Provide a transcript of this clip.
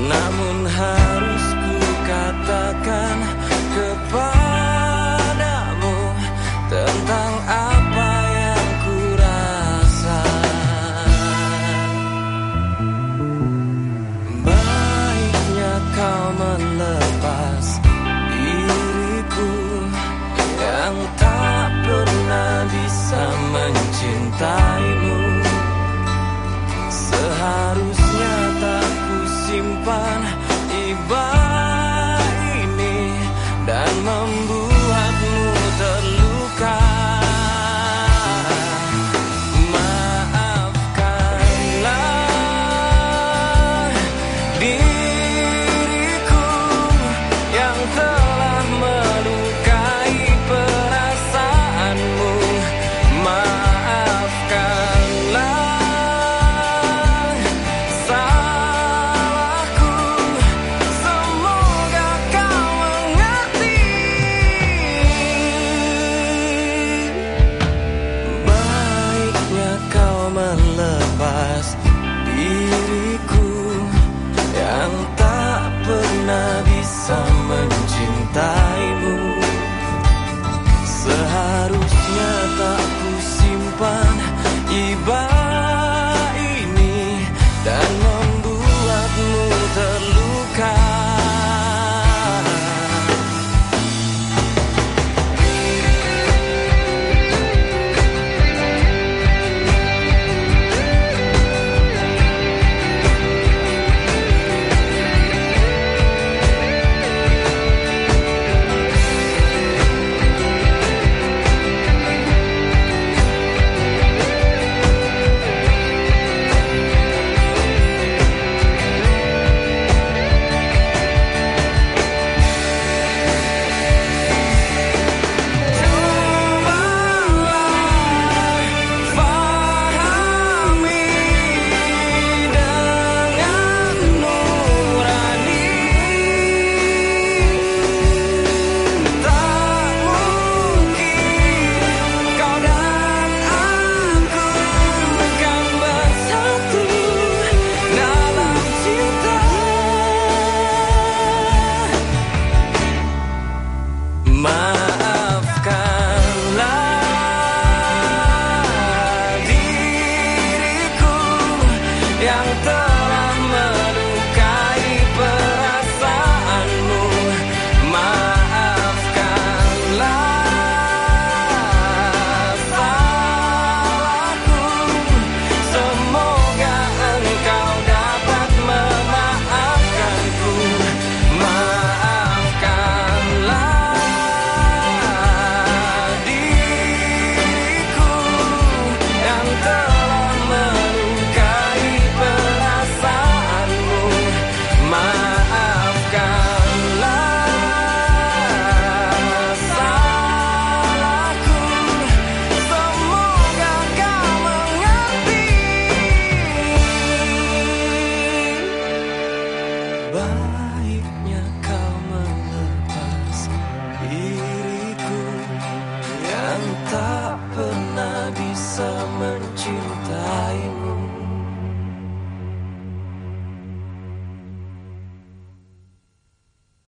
Namun hal harapan iba yang terjadi